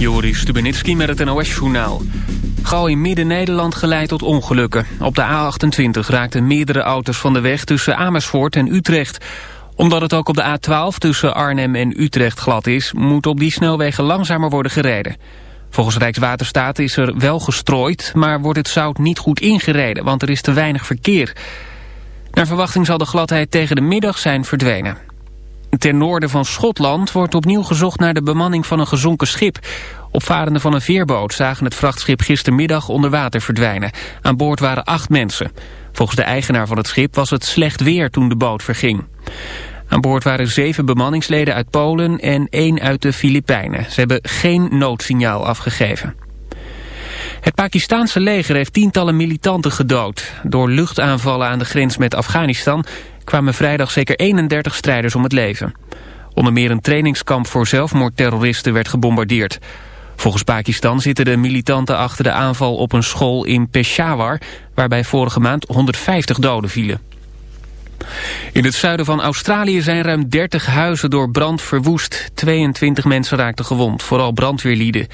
Joris Stubenitski met het NOS-journaal. Gauw in Midden-Nederland geleid tot ongelukken. Op de A28 raakten meerdere auto's van de weg tussen Amersfoort en Utrecht. Omdat het ook op de A12 tussen Arnhem en Utrecht glad is... moet op die snelwegen langzamer worden gereden. Volgens Rijkswaterstaat is er wel gestrooid... maar wordt het zout niet goed ingereden, want er is te weinig verkeer. Naar verwachting zal de gladheid tegen de middag zijn verdwenen. Ten noorden van Schotland wordt opnieuw gezocht naar de bemanning van een gezonken schip. Opvarenden van een veerboot zagen het vrachtschip gistermiddag onder water verdwijnen. Aan boord waren acht mensen. Volgens de eigenaar van het schip was het slecht weer toen de boot verging. Aan boord waren zeven bemanningsleden uit Polen en één uit de Filipijnen. Ze hebben geen noodsignaal afgegeven. Het Pakistanse leger heeft tientallen militanten gedood. Door luchtaanvallen aan de grens met Afghanistan kwamen vrijdag zeker 31 strijders om het leven. Onder meer een trainingskamp voor zelfmoordterroristen werd gebombardeerd. Volgens Pakistan zitten de militanten achter de aanval op een school in Peshawar... waarbij vorige maand 150 doden vielen. In het zuiden van Australië zijn ruim 30 huizen door brand verwoest. 22 mensen raakten gewond, vooral brandweerlieden.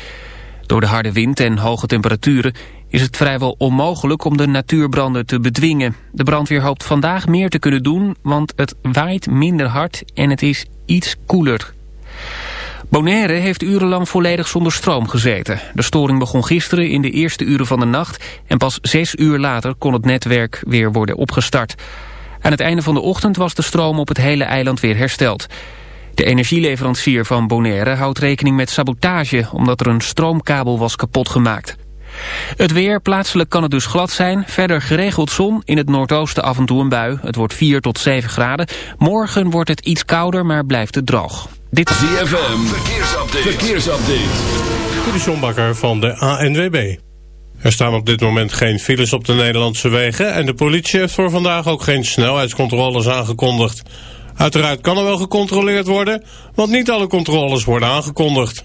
Door de harde wind en hoge temperaturen is het vrijwel onmogelijk om de natuurbranden te bedwingen. De brandweer hoopt vandaag meer te kunnen doen, want het waait minder hard en het is iets koeler. Bonaire heeft urenlang volledig zonder stroom gezeten. De storing begon gisteren in de eerste uren van de nacht... en pas zes uur later kon het netwerk weer worden opgestart. Aan het einde van de ochtend was de stroom op het hele eiland weer hersteld. De energieleverancier van Bonaire houdt rekening met sabotage... omdat er een stroomkabel was kapot gemaakt. Het weer, plaatselijk kan het dus glad zijn. Verder geregeld zon, in het noordoosten af en toe een bui. Het wordt 4 tot 7 graden. Morgen wordt het iets kouder, maar blijft het droog. Dit is ZFM, verkeersupdate. verkeersupdate. De van de ANWB. Er staan op dit moment geen files op de Nederlandse wegen... en de politie heeft voor vandaag ook geen snelheidscontroles aangekondigd. Uiteraard kan er wel gecontroleerd worden, want niet alle controles worden aangekondigd.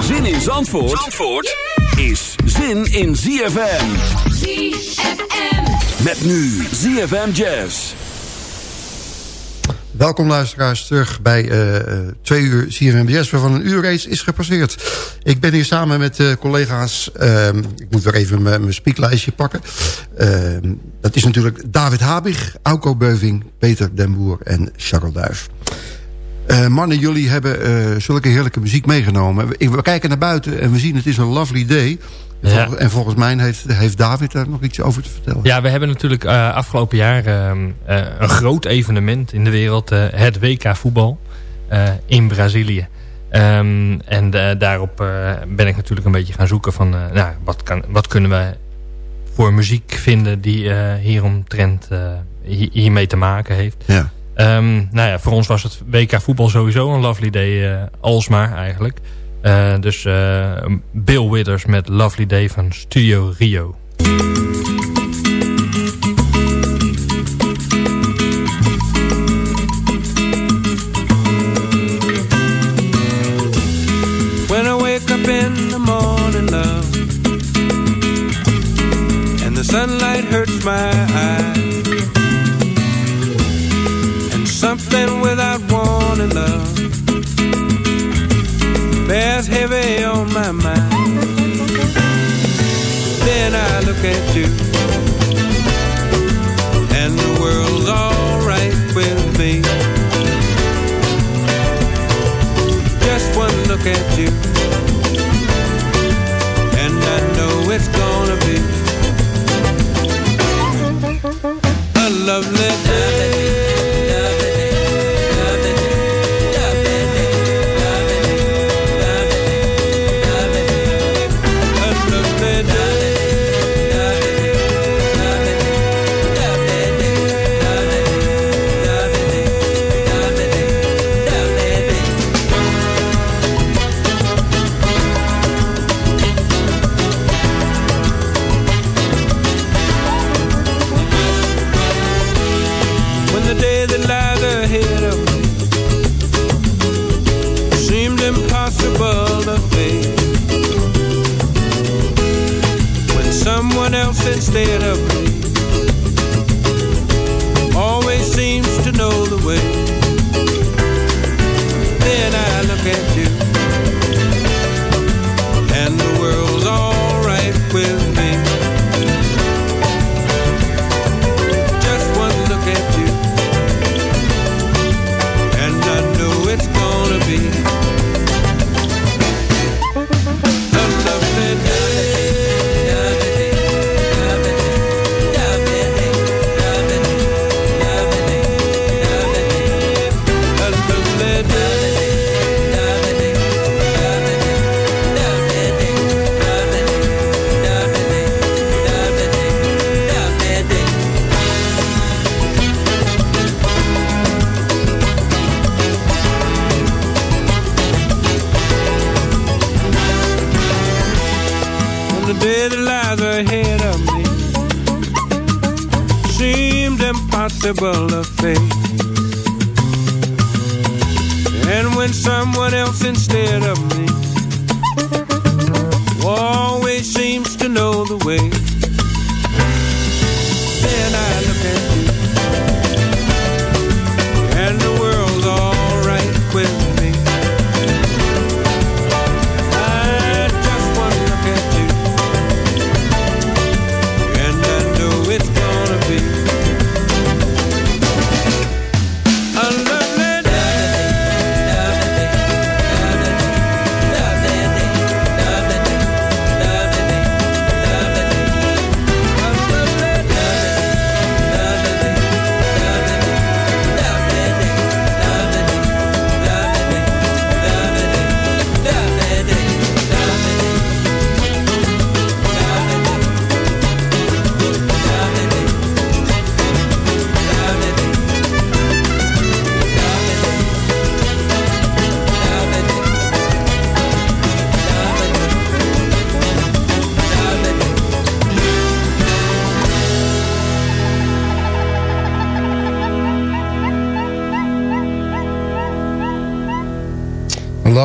Zin in Zandvoort, Zandvoort is zin in ZFM. ZFM. Met nu ZFM Jazz. Welkom luisteraars terug bij uh, twee uur CFMBS... waarvan een uur reeds is gepasseerd. Ik ben hier samen met uh, collega's... Uh, ik moet weer even mijn speaklijstje pakken. Ehm, dat is natuurlijk David Habig, Auko Beuving... Peter Den Boer en Charles Duif. Uh, mannen, jullie hebben uh, zulke heerlijke muziek meegenomen. We, we, kijken naar buiten en we zien het is een lovely day. Ja. En volgens mij heeft, heeft David daar nog iets over te vertellen. Ja, we hebben natuurlijk uh, afgelopen jaar een groot evenement in de wereld. het WK voetbal in Brazilië. Um, en daarop ben ik natuurlijk een beetje gaan zoeken van... nou, wat, kan, wat kunnen we voor muziek vinden die hieromtrent hiermee te maken heeft. Ja. Um, nou ja, voor ons was het WK voetbal sowieso een lovely day, uh, alsmaar eigenlijk. Uh, dus uh, Bill Withers met Lovely Day van Studio Rio. When I something without wanting love bears heavy on my mind. Then I look at you, and the world's alright with me. Just one look at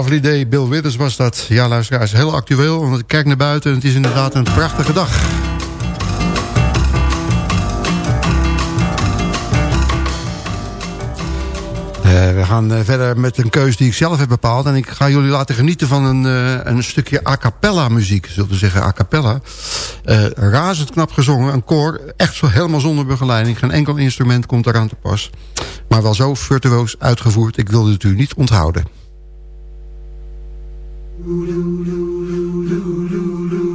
Lovely Bill Withers was dat. Ja, luisteraars, heel actueel, want ik kijk naar buiten en het is inderdaad een prachtige dag. Eh, we gaan eh, verder met een keus die ik zelf heb bepaald. En ik ga jullie laten genieten van een, eh, een stukje a cappella muziek. Zullen we zeggen a cappella. razend knap gezongen. Een koor echt zo helemaal zonder begeleiding. Geen enkel instrument komt eraan te pas. Maar wel zo virtuoos uitgevoerd. Ik wilde het u niet onthouden. do do do do do do.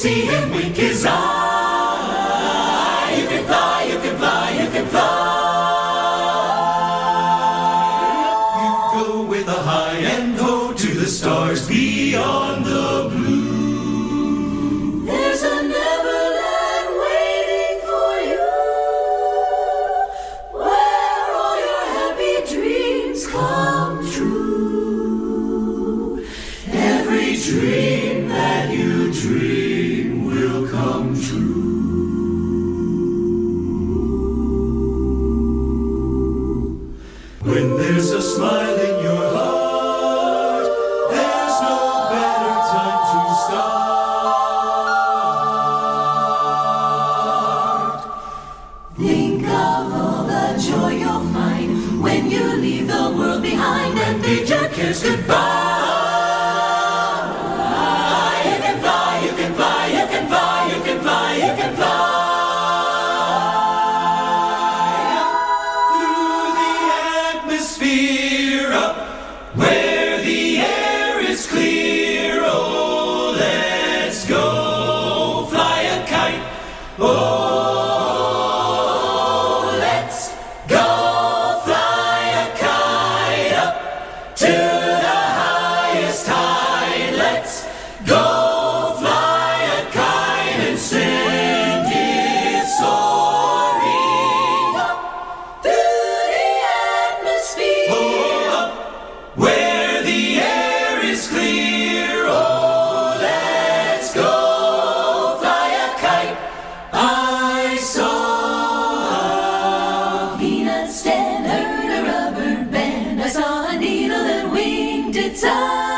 see him wink his eye. time.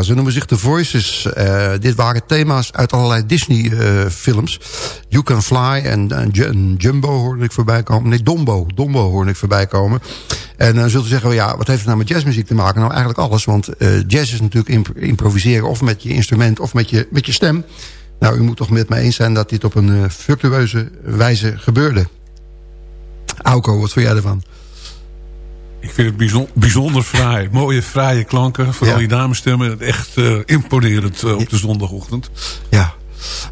Ja, ze noemen zich The Voices. Eh, dit waren thema's uit allerlei Disney-films. you Can Fly en, en Ju- en Jumbo hoorde ik voorbij komen. Nee, Dombo. Dombo hoorde ik voorbij komen. En dan zult u zeggen, ja, wat heeft het nou met jazzmuziek te maken? Nou, eigenlijk alles. Want eh, jazz is natuurlijk imp- improviseren of met je instrument of met je, met je stem. Nou, u moet toch met mij eens zijn dat dit op een eh, virtueuze wijze gebeurde. Auko, wat vond jij ervan? Ik vind het bijzon- bijzonder fraai. Mooie, fraaie klanken. Vooral Ja. die damesstemmen. Echt eh, imponerend eh, op de zondagochtend. Ja.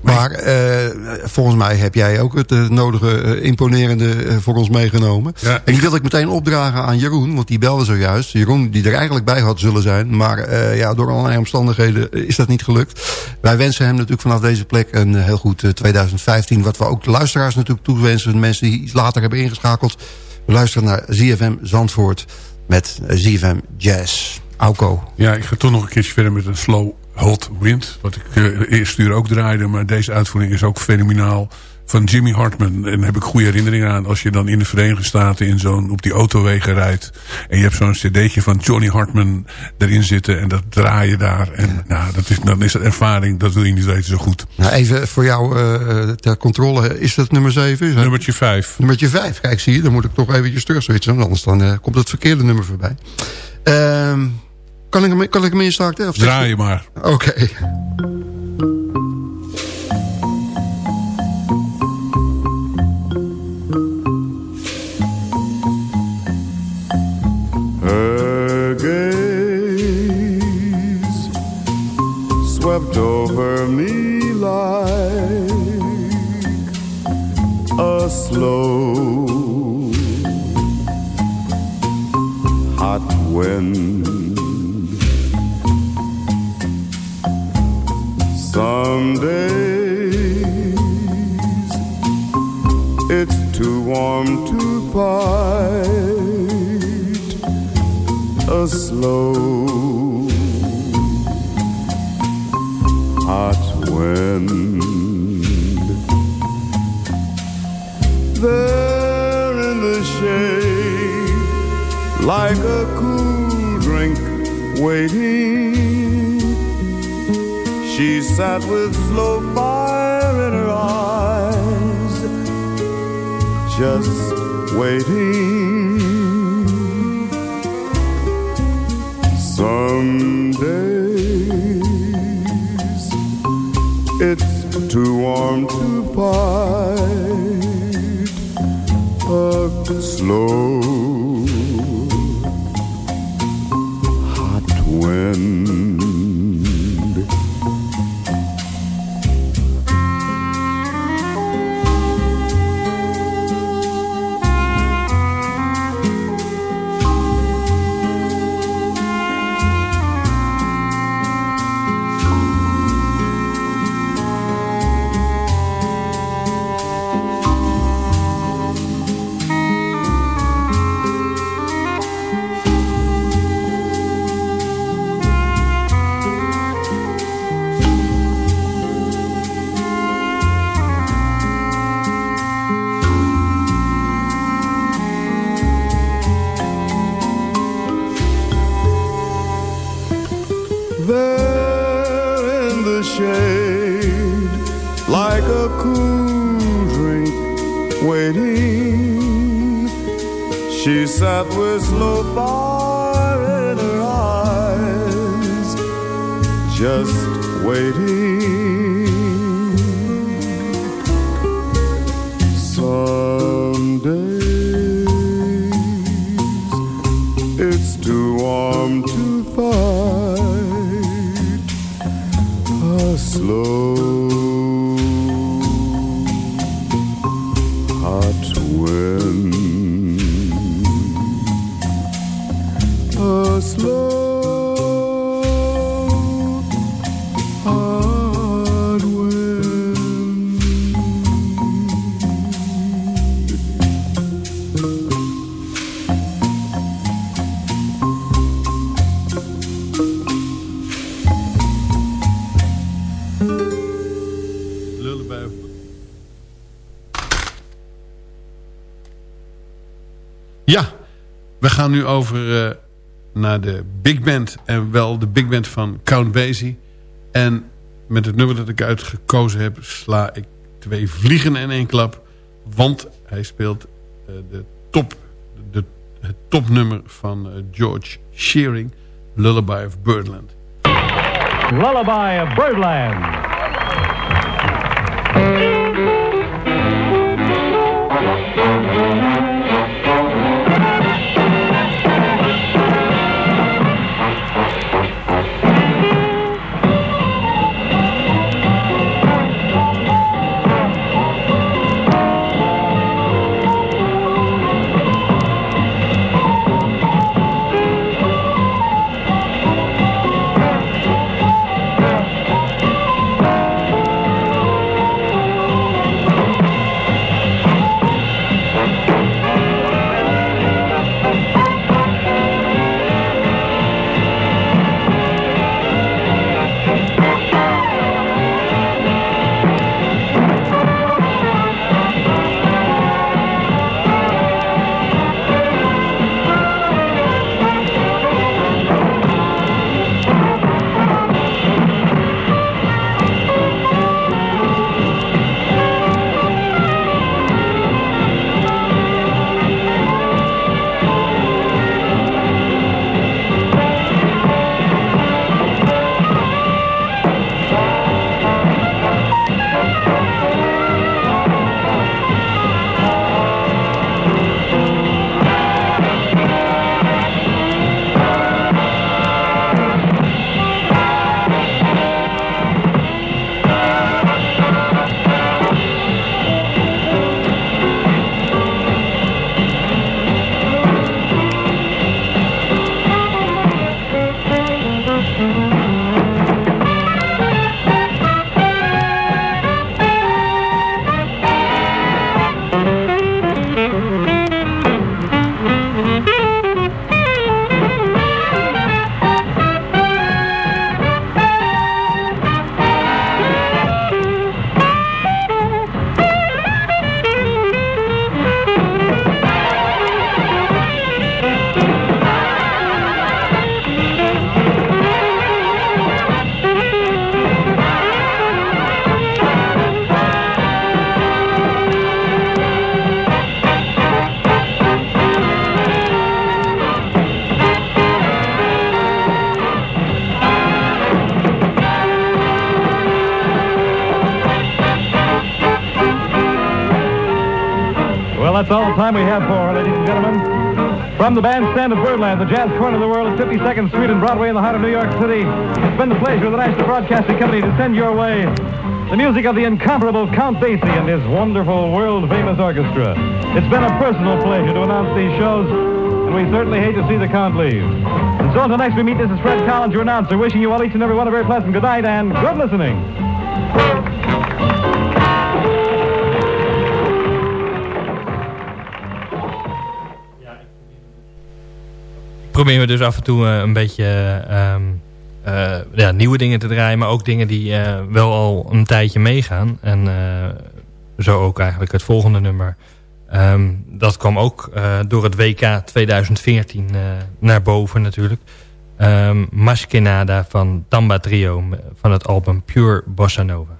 Maar eh, volgens mij heb jij ook het nodige imponerende voor ons meegenomen. Ja, en die wil ik meteen opdragen aan Jeroen, want die belde zojuist. Jeroen, die er eigenlijk bij had zullen zijn. Maar ja, door allerlei omstandigheden is dat niet gelukt. Wij wensen hem natuurlijk vanaf deze plek een heel goed eh, 2015. Wat we ook de luisteraars natuurlijk toewensen. De mensen die iets later hebben ingeschakeld. We luisteren naar ZFM Zandvoort met eh, ZFM Jazz. Auko. Ja, ik ga toch nog een keertje verder met een slow hot wind. Wat ik eh, eerst uur ook draaide. Maar deze uitvoering is ook fenomenaal. Van Jimmy Hartman. En daar heb ik goede herinneringen aan. Als je dan in de Verenigde Staten in zo'n op die autowegen rijdt. En je hebt zo'n cd'tje van Johnny Hartman erin zitten. En dat draai je daar. En nou, dat is, dan is dat ervaring. Dat wil je niet weten zo goed. Nou, even voor jou eh, ter controle. Is dat nummer 7? Is dat- Nummertje 5. Nummertje 5. Kijk, zie je, dan moet ik toch eventjes terug switchen. want Anders dan, eh, komt het verkeerde nummer voorbij. Ehm, kan, ik hem, kan ik hem instarten? Of Draai je maar. Oké. Her gaze swept over me like a slow hot wind. Some days it's too warm to fight a slow hot wind. There in the shade, like a cool drink waiting, she sat with slow fire in her eyes, just waiting. It's too warm to fight a slow we gaan nu over eh, naar de big band. En wel de big band van Count Basie. En met het nummer dat ik uitgekozen heb... sla ik twee vliegen in één klap. Want hij speelt eh, de top, de, het topnummer van eh, George Shearing. Lullaby of Birdland. Lullaby of Birdland. Time we have for, ladies and gentlemen. From the bandstand of Birdland, the jazz corner of the world at 52nd Street and Broadway in the heart of New York City, it's been the pleasure of the National Broadcasting Company to send your way the music of the incomparable Count Basie and his wonderful world-famous orchestra. It's been a personal pleasure to announce these shows, and we certainly hate to see the Count leave. And so until next we meet, this is Fred Collins, your announcer, wishing you all, each and every one, a very pleasant good night and good listening. Proberen we dus af en toe eh, een beetje ehm, eh, ja, nieuwe dingen te draaien. Maar ook dingen die eh, wel al een tijdje meegaan. En eh, zo ook eigenlijk het volgende nummer. Ehm, dat kwam ook eh, door het WK 2014 eh, naar boven natuurlijk. Um, Maskenada van Tamba Trio van het album Pure Bossa Nova.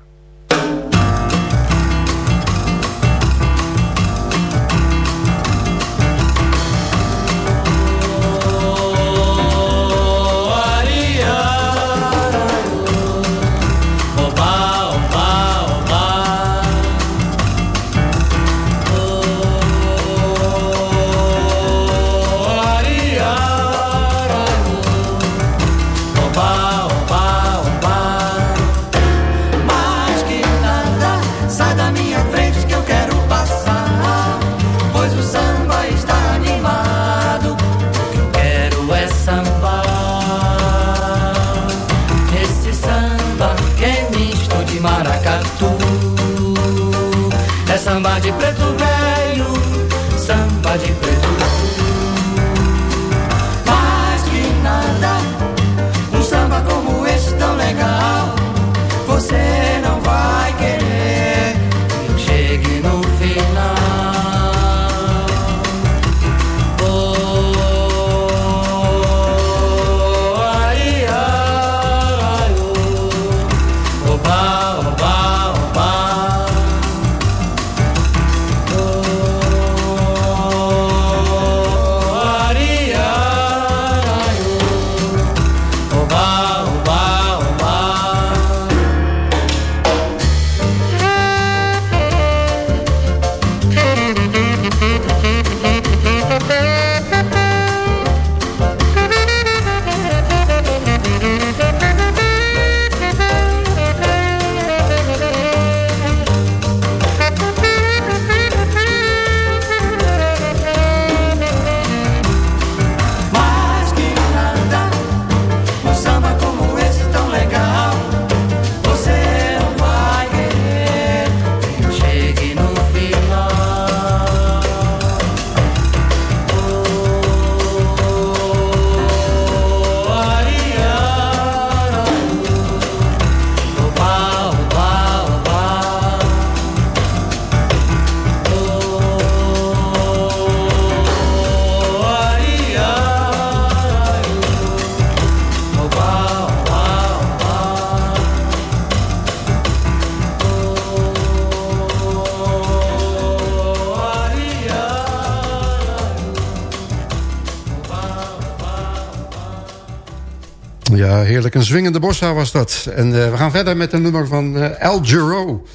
Een zwingende bossa was dat. En eh, we gaan verder met een nummer van uh, El Giro.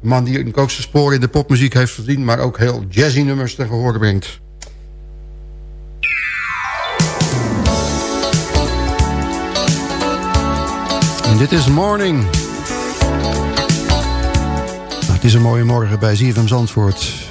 Man die een zijn sporen in de popmuziek heeft verdiend... maar ook heel jazzy nummers te gehoor brengt. Dit is Morning. Nou, het is een mooie morgen bij ZFM Zandvoort.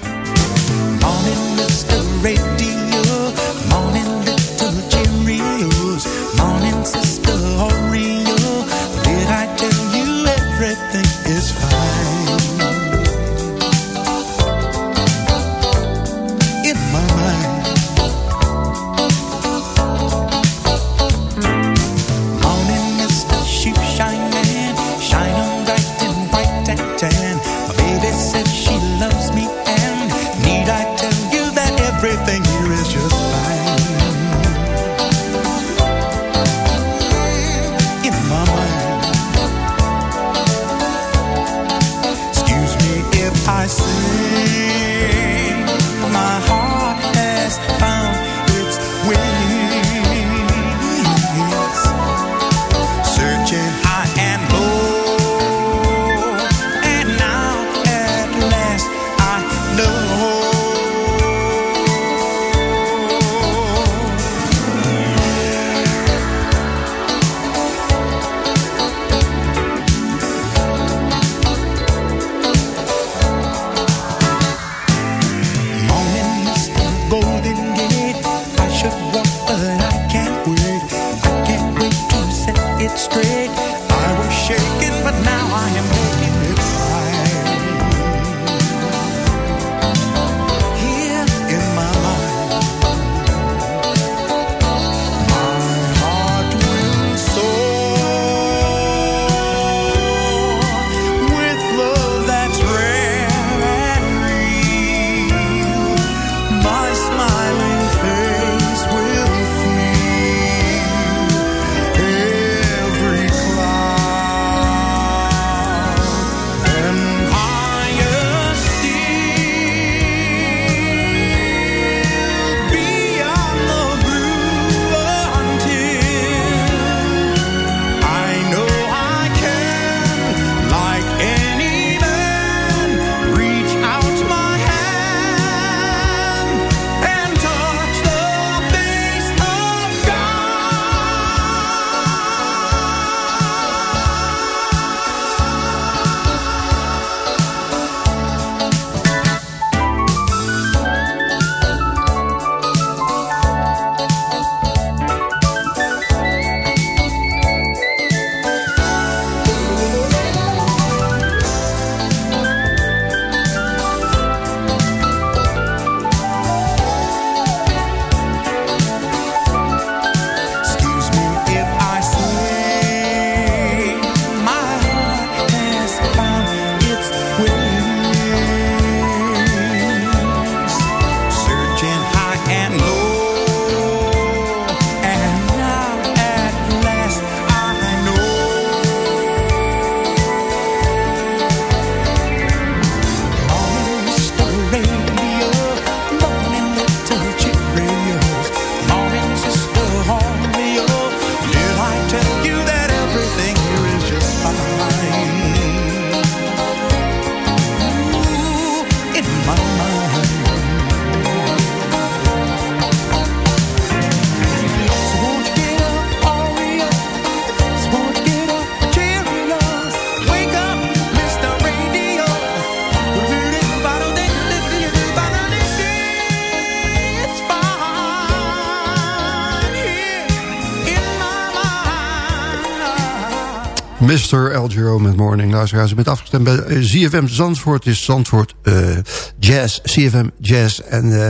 Mr. El Giro met Morning. Luisteraars, u bent afgestemd bij eh, ZFM Zandvoort. Het is Zandvoort eh, Jazz, CFM Jazz. En uh,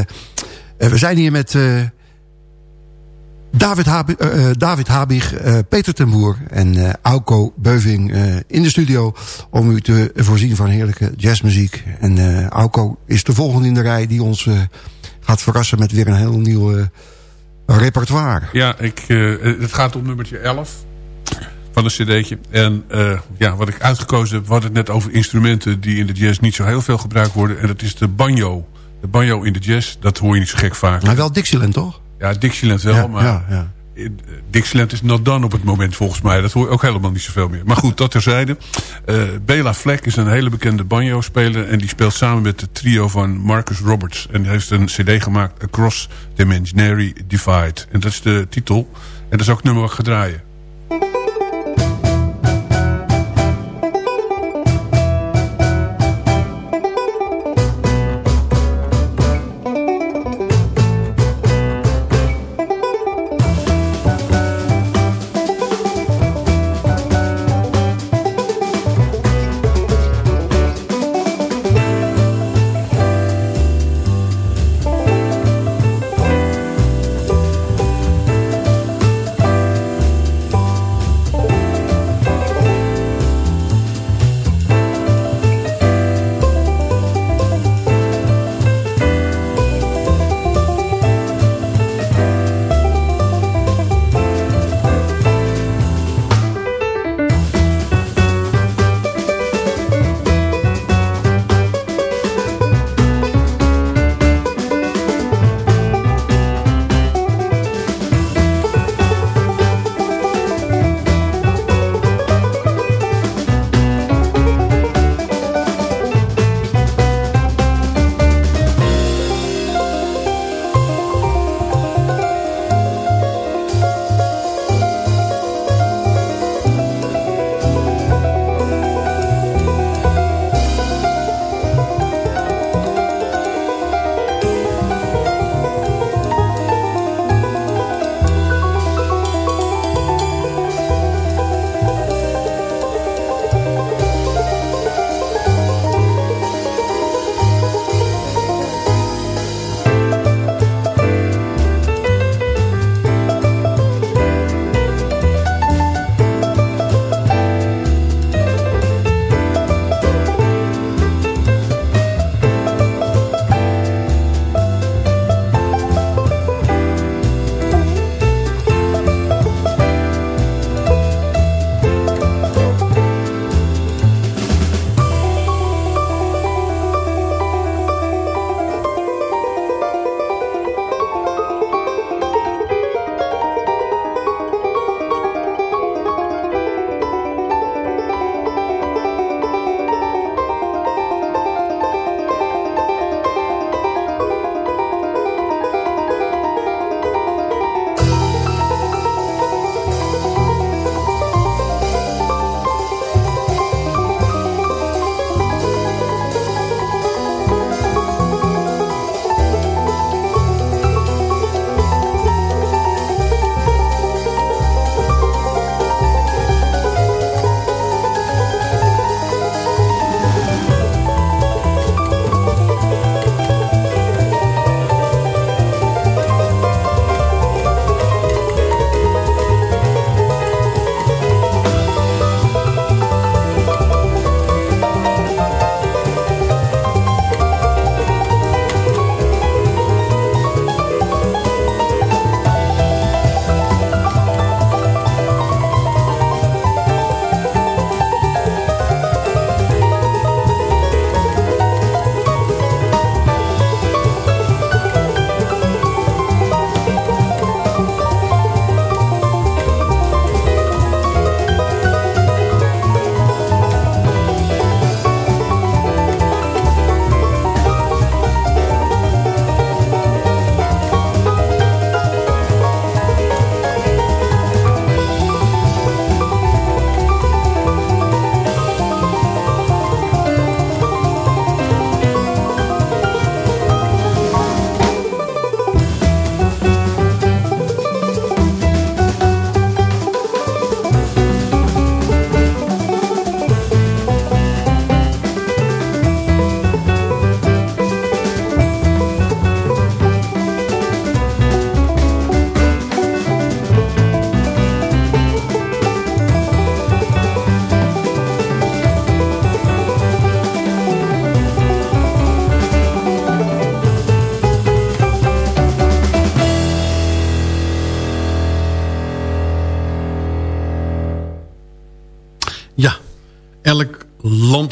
we zijn hier met uh, David, Habi, David Habig, Peter ten Boer en Auko Beuving in de studio... om u te voorzien van heerlijke jazzmuziek. En Auko is de volgende in de rij die ons gaat verrassen... met weer een heel nieuw repertoire. Ja, ik, het gaat om nummertje 11 van een cd'tje. En uh, ja, wat ik uitgekozen heb, we hadden het net over instrumenten die in de jazz niet zo heel veel gebruikt worden. En dat is de banjo. De banjo in de jazz, dat hoor je niet zo gek vaak. Maar wel Dixieland, toch? Ja, Dixieland wel, ja, maar ja, ja. Dixieland is not done op het moment volgens mij. Dat hoor je ook helemaal niet zoveel meer. Maar goed, dat terzijde. Uh, Bela Fleck is een hele bekende banjo-speler. En die speelt samen met het trio van Marcus Roberts. En die heeft een cd gemaakt, Across the Imaginary Divide. En dat is de titel. En dat is ook het nummer wat ik ga draaien.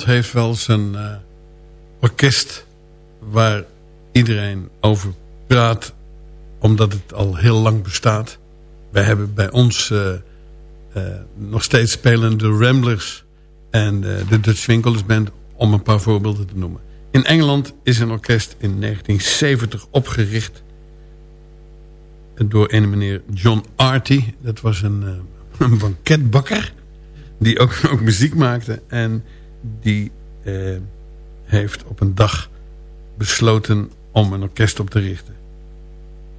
Heeft wel zijn uh, orkest waar iedereen over praat, omdat het al heel lang bestaat. Wij hebben bij ons uh, uh, nog steeds spelen de Ramblers en de Dutch Winkelers Band, om een paar voorbeelden te noemen. In Engeland is een orkest in 1970 opgericht door een meneer John Arty. Dat was een, een banketbakker die ook, ook muziek maakte. En die eh, heeft op een dag besloten om een orkest op te richten.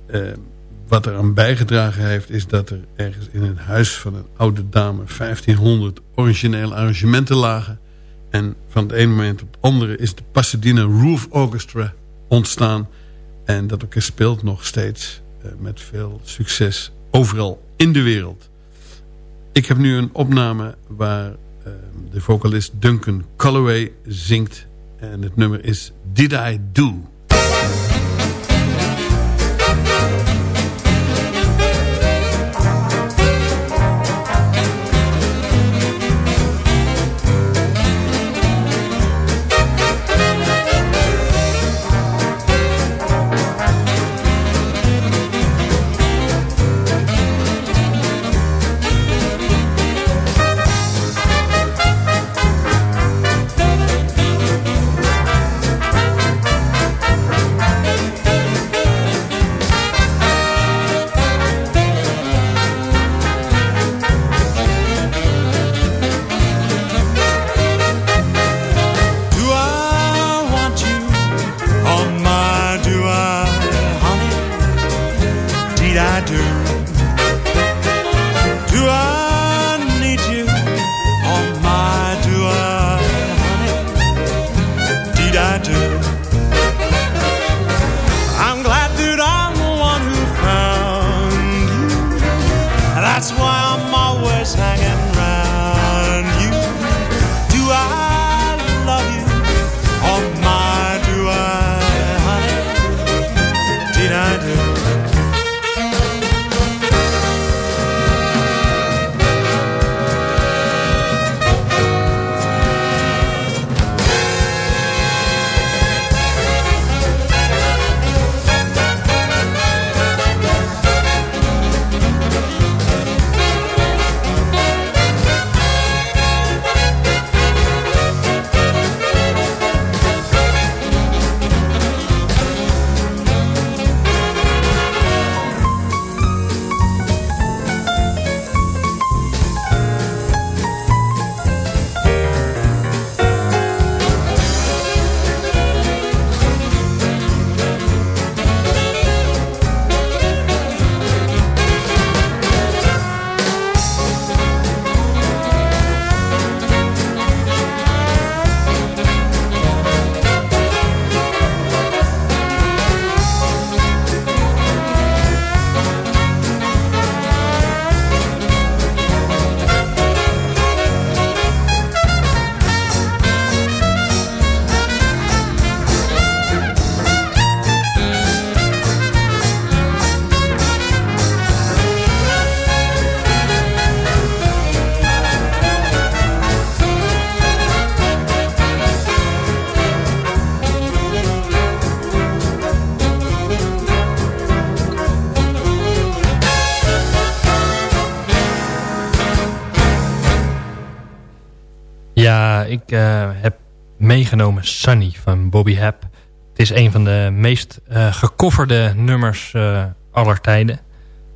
Eh, wat er aan bijgedragen heeft is dat er ergens in het huis van een oude dame 1500 originele arrangementen lagen. En van het ene moment op het andere is de Pasadena Roof Orchestra ontstaan. En dat orkest speelt nog steeds uh, met veel succes overal in de wereld. Ik heb nu een opname waar de vocalist Duncan Calloway zingt. En het nummer is Did I Do? Ik uh, heb meegenomen Sunny van Bobby Hap. Het is een van de meest uh, nummers uh, aller tijden.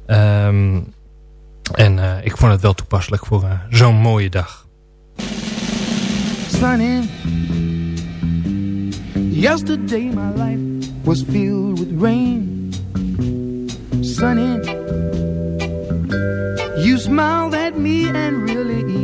Um, en ik vond het wel toepasselijk voor zo'n mooie dag. Sunny Yesterday my life was filled with rain Sunny You smiled at me and really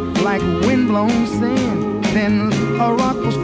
like windblown sand. Then a rock was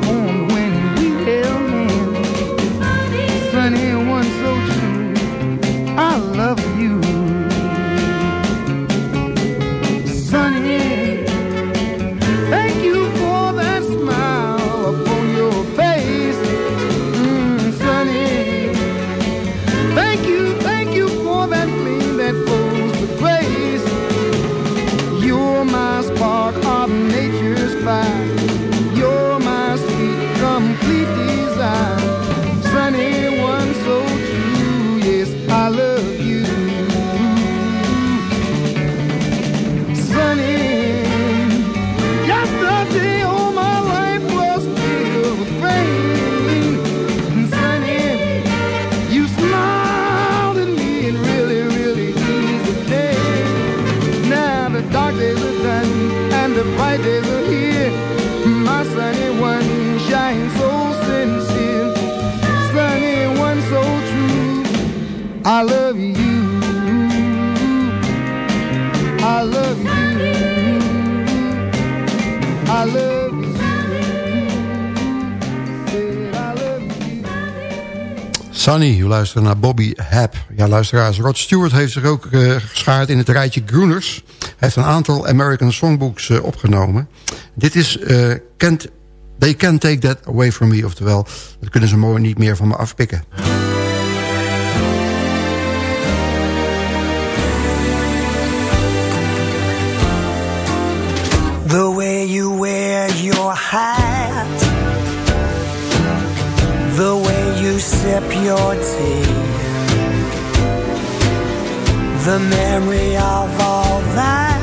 Sunny, u luistert naar Bobby Hap. Ja, luisteraars, Rod Stewart heeft zich ook eh, geschaard in het rijtje Groeners. Hij heeft een aantal American Songbooks eh, opgenomen. Dit is eh can't, They Can't Take That Away From Me. Oftewel, dat kunnen ze mooi niet meer van me afpikken. Sip your tea, the memory of all that.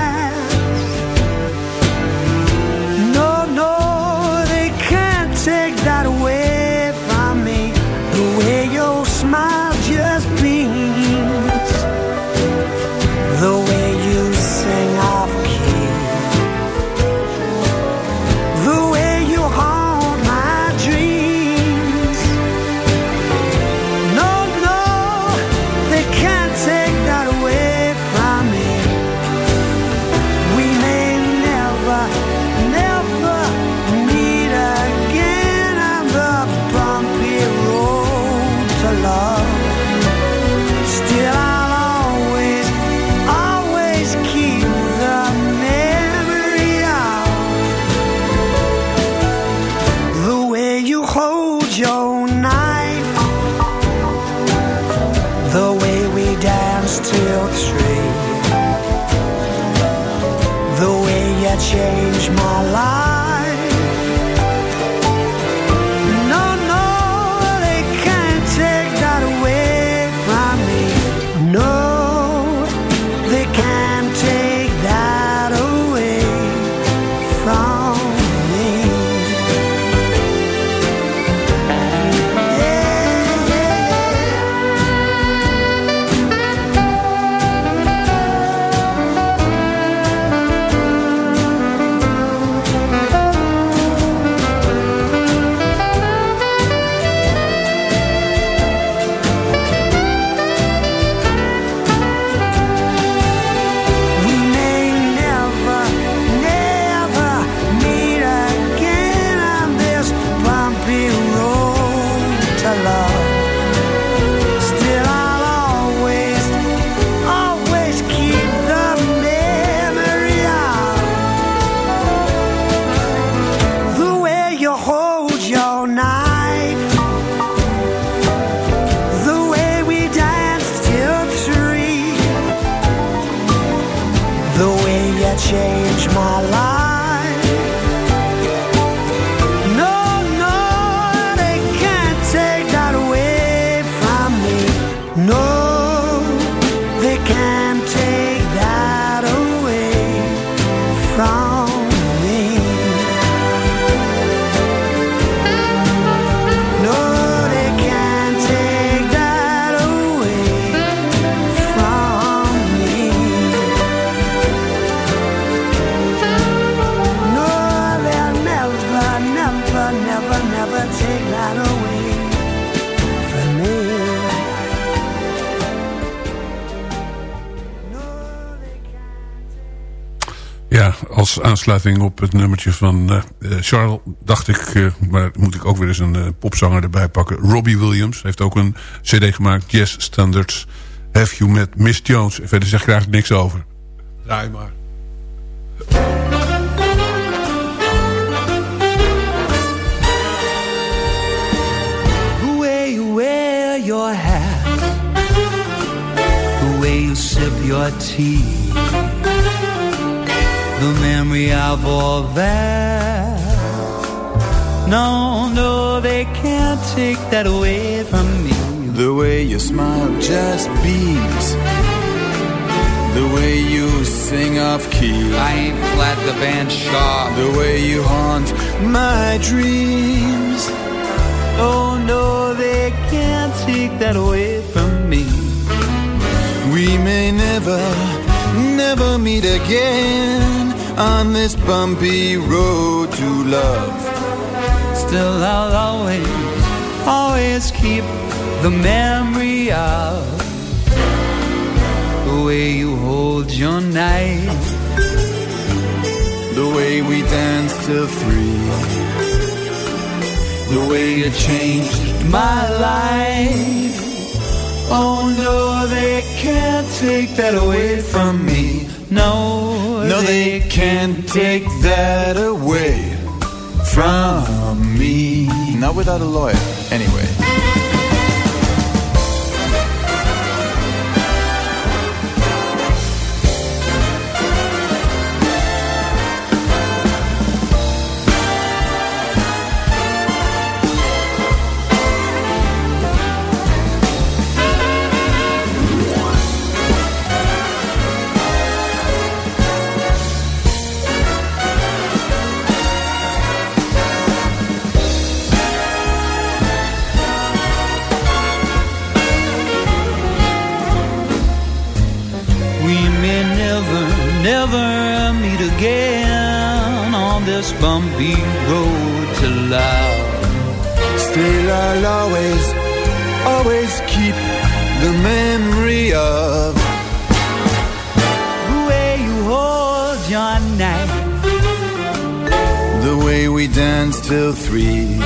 Als aansluiting op het nummertje van eh, eh, Charles dacht ik... eh, maar moet ik ook weer eens een eh, popzanger erbij pakken. Robbie Williams heeft ook een cd gemaakt. Jazz Standards. Have You Met Miss Jones. Verder zeg ik er eigenlijk niks over. Draai maar. The way you wear your hat, the way you sip your tea, the memory of all that. No, no, they can't take that away from me. The way you smile just beams. The way you sing off key. I ain't flat the band sharp. The way you haunt my dreams. Oh no, they can't take that away from me. We may never, never meet again on this bumpy road to love. Still, I'll always, always keep the memory of the way you hold your knife, The way we danced till three. the way you changed my life. Oh no, they can't take that away from me. No, No, they can't take that away from me. Not without a lawyer, anyway. Bumpy road to love. Still, I'll always, always keep the memory of The way you hold your knife, the way we danced till three.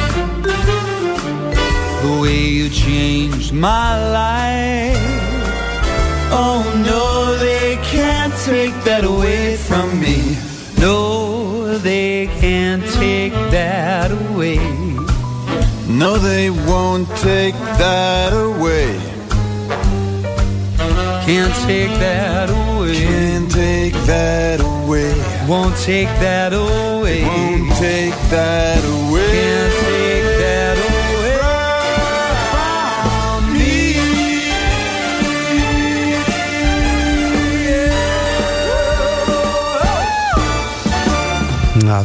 the way you changed my life. Oh no, they can't take that away from me. No, can't take that away. No, they won't take that away. Can't take that away. Can't take that away. Won't take that away. Won't take that away. Can't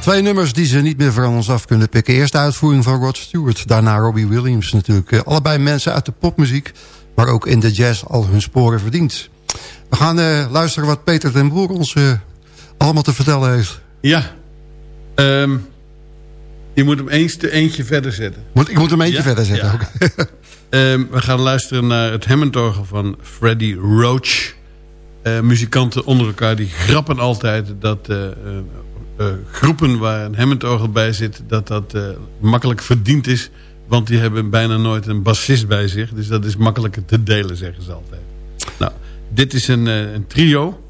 Twee nummers die ze niet meer van ons af kunnen pikken. Eerst de uitvoering van Rod Stewart, daarna Robbie Williams natuurlijk. Eh, Allebei mensen uit de popmuziek, maar ook in de jazz al hun sporen verdiend. We gaan eh, luisteren wat Peter den Boer ons eh, allemaal te vertellen heeft. Ja. Ehm, je moet hem eens te eentje verder zetten. Moet, ik moet hem eentje Ja? verder zetten. Ja. ook. Ehm, we gaan luisteren naar het Hammondorgel van Freddie Roach. Muzikanten onder elkaar die grappen altijd dat eh, groepen waar een Hammondorgel bij zit... dat dat eh, makkelijk verdiend is. Want die hebben bijna nooit een bassist bij zich. Dus dat is makkelijker te delen, zeggen ze altijd. Nou, dit is een, eh, een trio.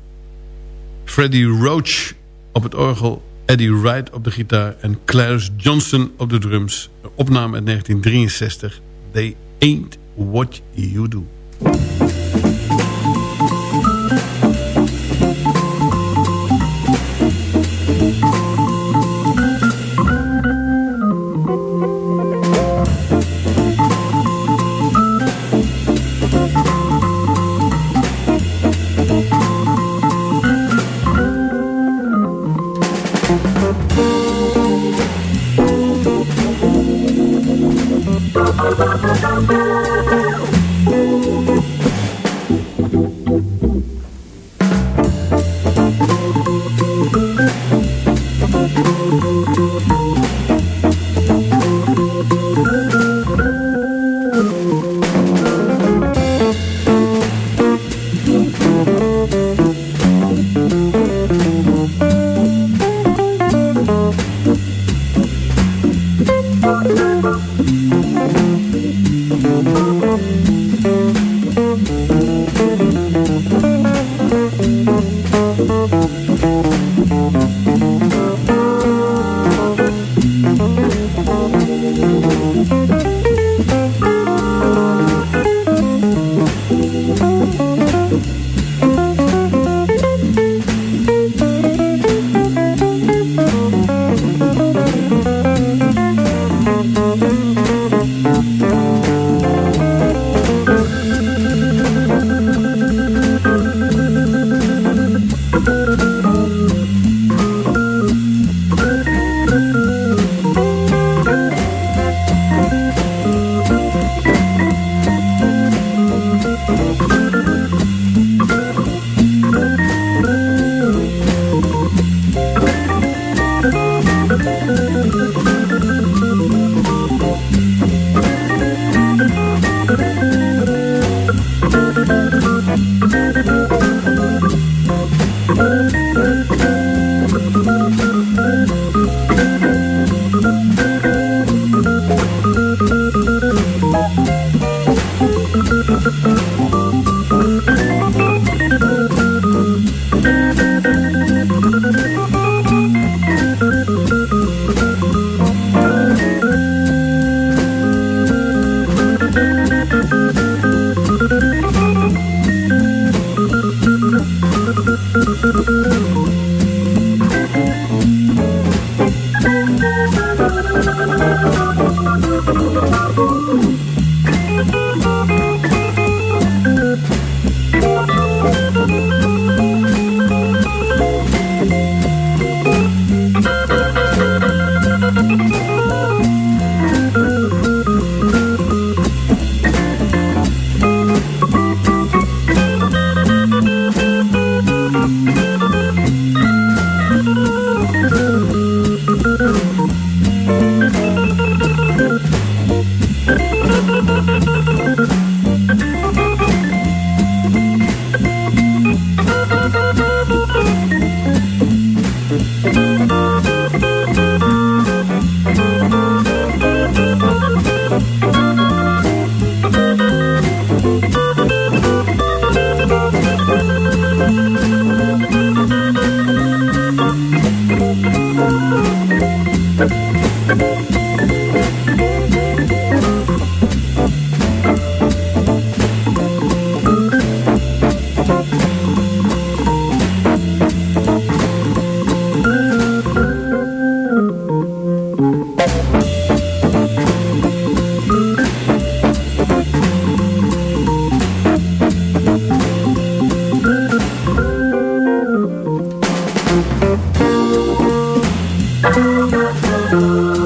Freddie Roach op het orgel. Eddie Wright op de gitaar. En Clarence Johnson op de drums. Opname uit 1963. They ain't what you do.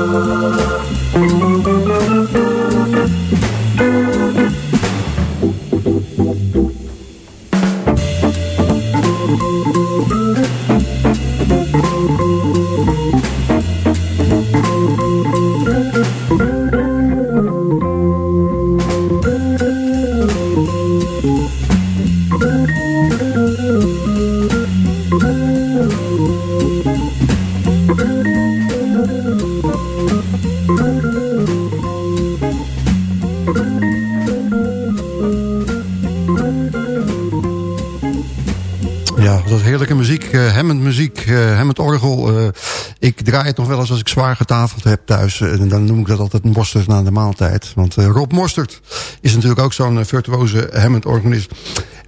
Ja, als ik zwaar getafeld heb thuis. eh, En dan noem ik dat altijd mosterd na de maaltijd. Want eh, Rob Mostert is natuurlijk ook zo'n eh, virtuoze Hammond organist.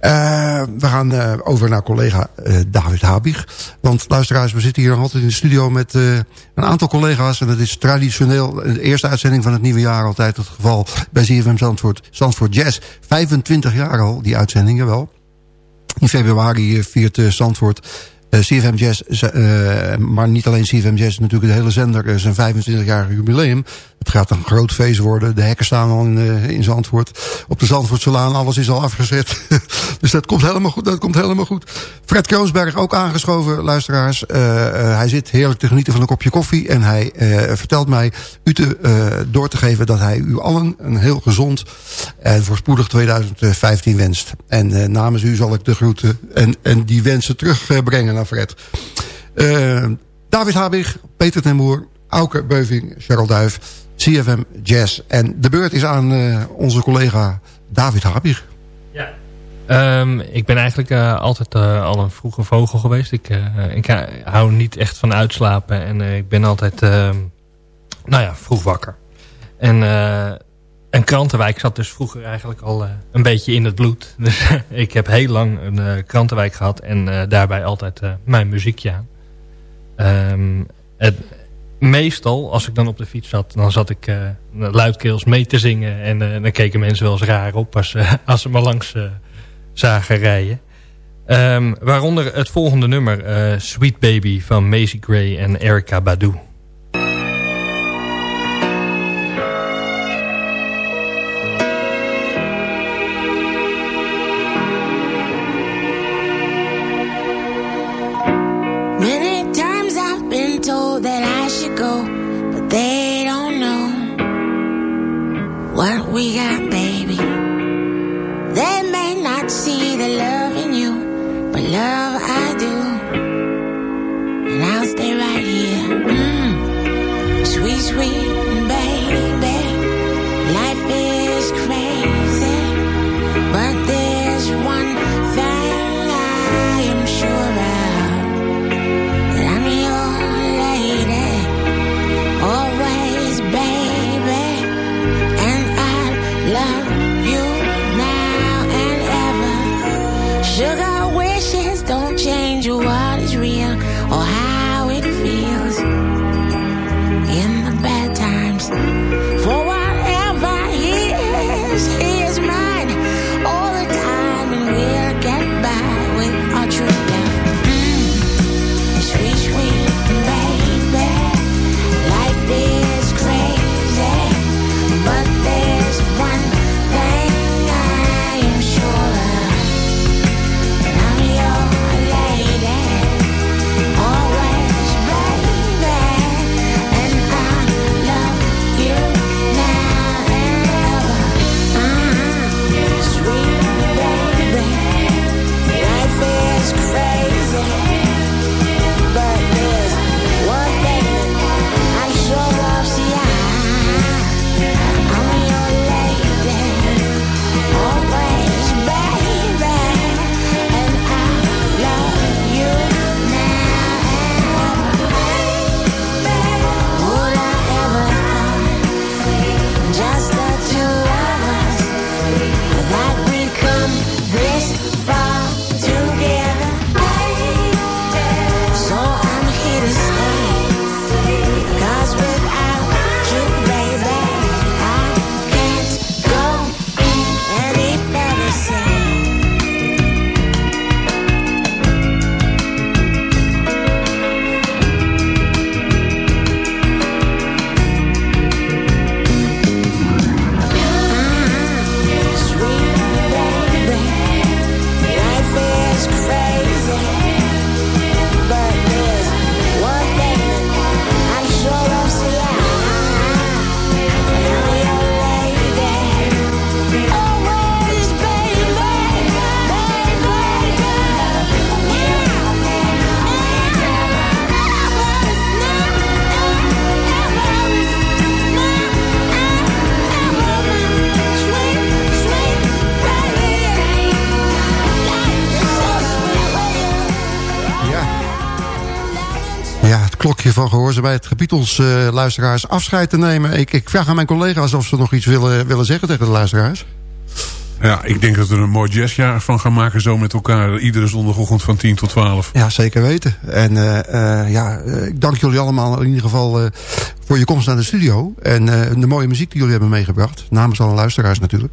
Eh, we gaan eh, over naar collega eh, David Habig. Want luisteraars, we zitten hier altijd in de studio met eh, een aantal collega's. En dat is traditioneel de eerste uitzending van het nieuwe jaar altijd het geval bij ZFM Zandvoort, Zandvoort Jazz. 25 jaar al, die uitzendingen wel. In februari eh, viert eh, Zandvoort eh, Jazz, eh, maar niet alleen CFM Jazz, natuurlijk de hele zender eh, zijn 25-jarige jubileum. Het gaat een groot feest worden. De hekken staan al in, in Zandvoort. Op de Zandvoortselaan, alles is al afgezet. dus dat komt helemaal goed. Dat komt helemaal goed. Fred Kroonsberg ook aangeschoven, luisteraars. Hij zit heerlijk te genieten van een kopje koffie. En hij vertelt mij u te, door te geven dat hij u allen een heel gezond en voorspoedig 2015 wenst. En namens u zal ik de groeten en, en die wensen terugbrengen Eh, David Habig, Peter ten Boer, Auke Beuving, Cheryl Duif, CFM Jazz. En de beurt is aan eh, onze collega David Habig. Ehm, ik ben eigenlijk eh, altijd al een vroege vogel geweest. Ik, ik hou niet echt van uitslapen. En ik ben altijd, ehm, nou ja, vroeg wakker. En een krantenwijk zat dus vroeger eigenlijk al een beetje in het bloed. Dus ik heb heel lang een krantenwijk gehad. En daarbij altijd mijn muziekje aan. Ehm, het, meestal, als ik dan op de fiets zat, dan zat ik luidkeels mee te zingen. En dan keken mensen wel eens raar op als, als ze maar langs zagen rijden. Um, waaronder het volgende nummer, Sweet Baby van Macy Gray en Erica Badu. Klokje van gehoorzaamheid gebied ons eh, luisteraars afscheid te nemen. Ik, ik vraag aan mijn collega's of ze nog iets willen, willen zeggen tegen de luisteraars. Ja, ik denk dat we er een mooi jazzjaar van gaan maken zo met elkaar. Iedere zondagochtend van 10 tot 12. Ja, zeker weten. En eh, eh, ja, ik dank jullie allemaal in ieder geval eh, voor je komst naar de studio. En eh, de mooie muziek die jullie hebben meegebracht. Namens alle luisteraars natuurlijk.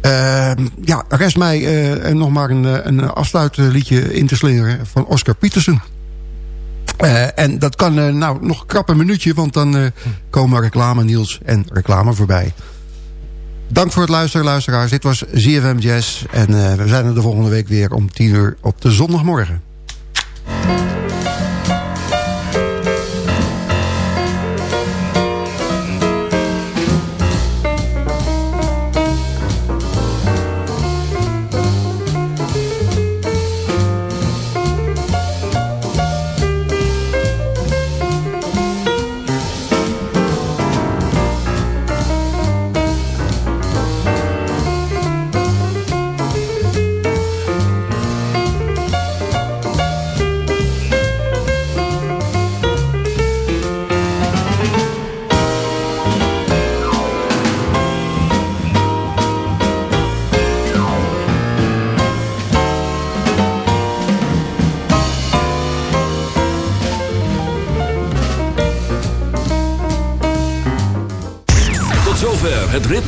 Eh, ja, rest mij eh, nog maar een, een afsluitliedje in te slingeren van Oscar Peterson. Eh, en dat kan eh, nou nog krap een minuutje, want dan eh, komen reclame Niels en reclame voorbij. Dank voor het luisteren, luisteraars. Dit was ZFM Jazz. En we zijn er de volgende week weer om 10 uur op de zondagmorgen.